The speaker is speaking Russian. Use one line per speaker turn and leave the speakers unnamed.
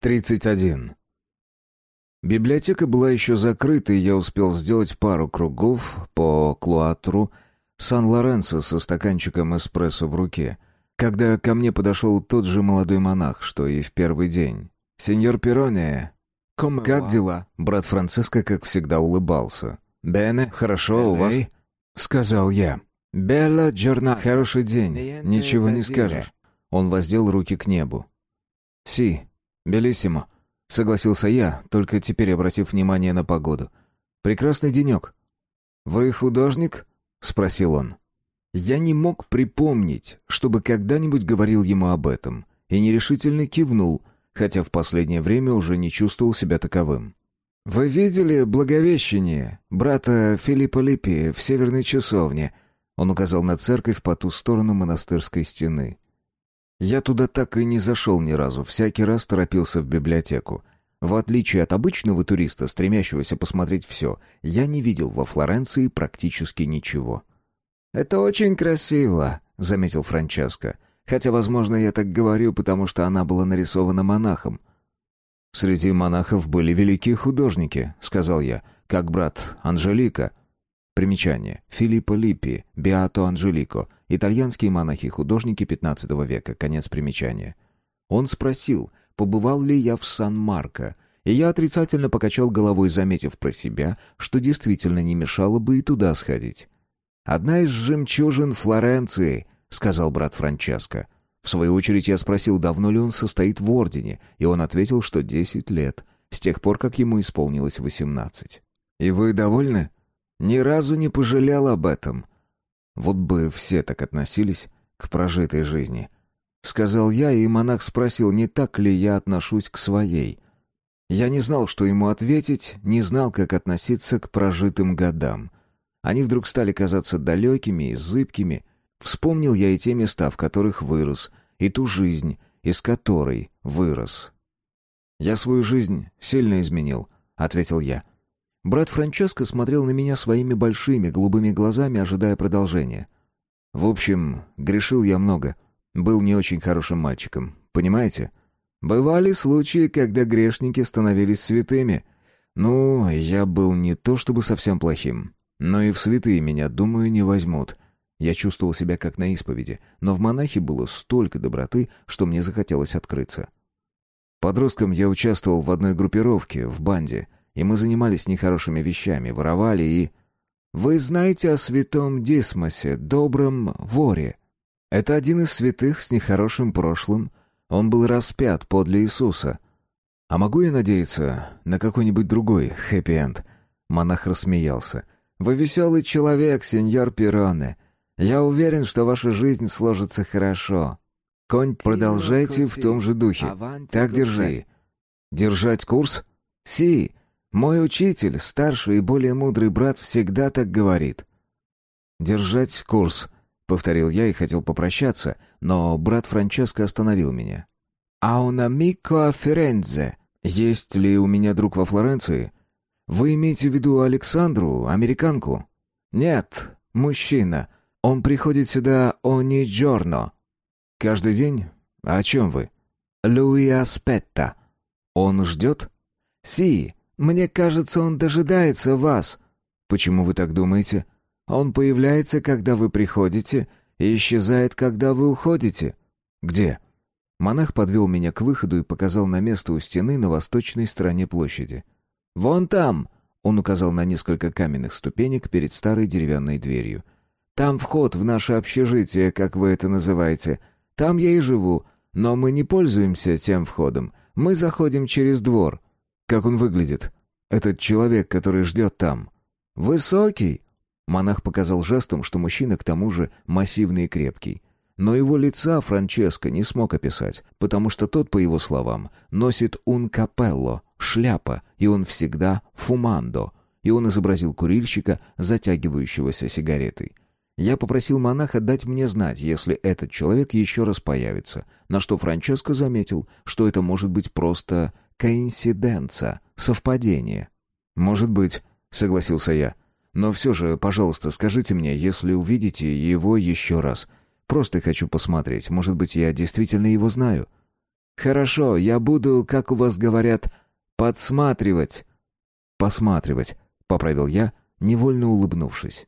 31. Библиотека была еще закрыта, и я успел сделать пару кругов по клуатру Сан-Лоренцо со стаканчиком эспрессо в руке, когда ко мне подошел тот же молодой монах, что и в первый день. «Сеньор Пероне, как дела?» Брат Франциско, как всегда, улыбался. «Бене, хорошо у вас?» — сказал я. «Белла Джорна, хороший день, ничего не скажешь». Он воздел руки к небу. «Си, «Белиссимо», — согласился я, только теперь обратив внимание на погоду. «Прекрасный денек». «Вы художник?» — спросил он. Я не мог припомнить, чтобы когда-нибудь говорил ему об этом, и нерешительно кивнул, хотя в последнее время уже не чувствовал себя таковым. «Вы видели Благовещение, брата Филиппа Липпи в Северной часовне?» Он указал на церковь по ту сторону монастырской стены. Я туда так и не зашел ни разу, всякий раз торопился в библиотеку. В отличие от обычного туриста, стремящегося посмотреть все, я не видел во Флоренции практически ничего. «Это очень красиво», — заметил Франческо. «Хотя, возможно, я так говорю, потому что она была нарисована монахом». «Среди монахов были великие художники», — сказал я, как брат Анжелика. Примечание. Филиппо Липпи, Беато Анжелико, итальянские монахи-художники XV века, конец примечания. Он спросил, побывал ли я в Сан-Марко, и я отрицательно покачал головой, заметив про себя, что действительно не мешало бы и туда сходить. «Одна из жемчужин Флоренции», — сказал брат Франческо. В свою очередь я спросил, давно ли он состоит в ордене, и он ответил, что десять лет, с тех пор, как ему исполнилось восемнадцать. «И вы довольны?» Ни разу не пожалел об этом. Вот бы все так относились к прожитой жизни. Сказал я, и монах спросил, не так ли я отношусь к своей. Я не знал, что ему ответить, не знал, как относиться к прожитым годам. Они вдруг стали казаться далекими и зыбкими. Вспомнил я и те места, в которых вырос, и ту жизнь, из которой вырос. «Я свою жизнь сильно изменил», — ответил я. Брат Франческо смотрел на меня своими большими голубыми глазами, ожидая продолжения. В общем, грешил я много. Был не очень хорошим мальчиком. Понимаете? Бывали случаи, когда грешники становились святыми. Ну, я был не то чтобы совсем плохим. Но и в святые меня, думаю, не возьмут. Я чувствовал себя как на исповеди, но в монахе было столько доброты, что мне захотелось открыться. Подростком я участвовал в одной группировке, в банде — и мы занимались нехорошими вещами, воровали и... Вы знаете о святом Дисмосе, добром воре? Это один из святых с нехорошим прошлым. Он был распят подле Иисуса. А могу я надеяться на какой-нибудь другой хэппи-энд? Монах рассмеялся. Вы веселый человек, сеньор Пироне. Я уверен, что ваша жизнь сложится хорошо. Продолжайте в том же духе. Так держи. Держать курс? Си, мой учитель, старший и более мудрый брат, всегда так говорит. «Держать курс», — повторил я и хотел попрощаться, но брат Франческо остановил меня. «А a Firenze? Есть ли у меня друг во Флоренции? Вы имеете в виду Александру, американку?» «Нет, мужчина. Он приходит сюда ogni giorno». «Каждый день? О чем вы?» «Луи аспетта». «Он ждет?» «Си, мне кажется, он дожидается вас». «Почему вы так думаете?» «Он появляется, когда вы приходите, и исчезает, когда вы уходите». «Где?» Монах подвел меня к выходу и показал на место у стены на восточной стороне площади. «Вон там!» — он указал на несколько каменных ступенек перед старой деревянной дверью. «Там вход в наше общежитие, как вы это называете. Там я и живу, но мы не пользуемся тем входом. Мы заходим через двор. Как он выглядит? Этот человек, который ждет там. Высокий. Монах показал жестом, что мужчина к тому же массивный и крепкий. Но его лица Франческо не смог описать, потому что тот, по его словам, носит un капелло, шляпа, и он всегда фумандо, и он изобразил курильщика, затягивающегося сигаретой. Я попросил монаха дать мне знать, если этот человек еще раз появится, на что Франческо заметил, что это может быть просто коинсиденца, совпадение. «Может быть», — согласился я. «Но все же, пожалуйста, скажите мне, если увидите его еще раз. Просто хочу посмотреть, может быть, я действительно его знаю». «Хорошо, я буду, как у вас говорят, подсматривать». «Посматривать», — поправил я, невольно улыбнувшись.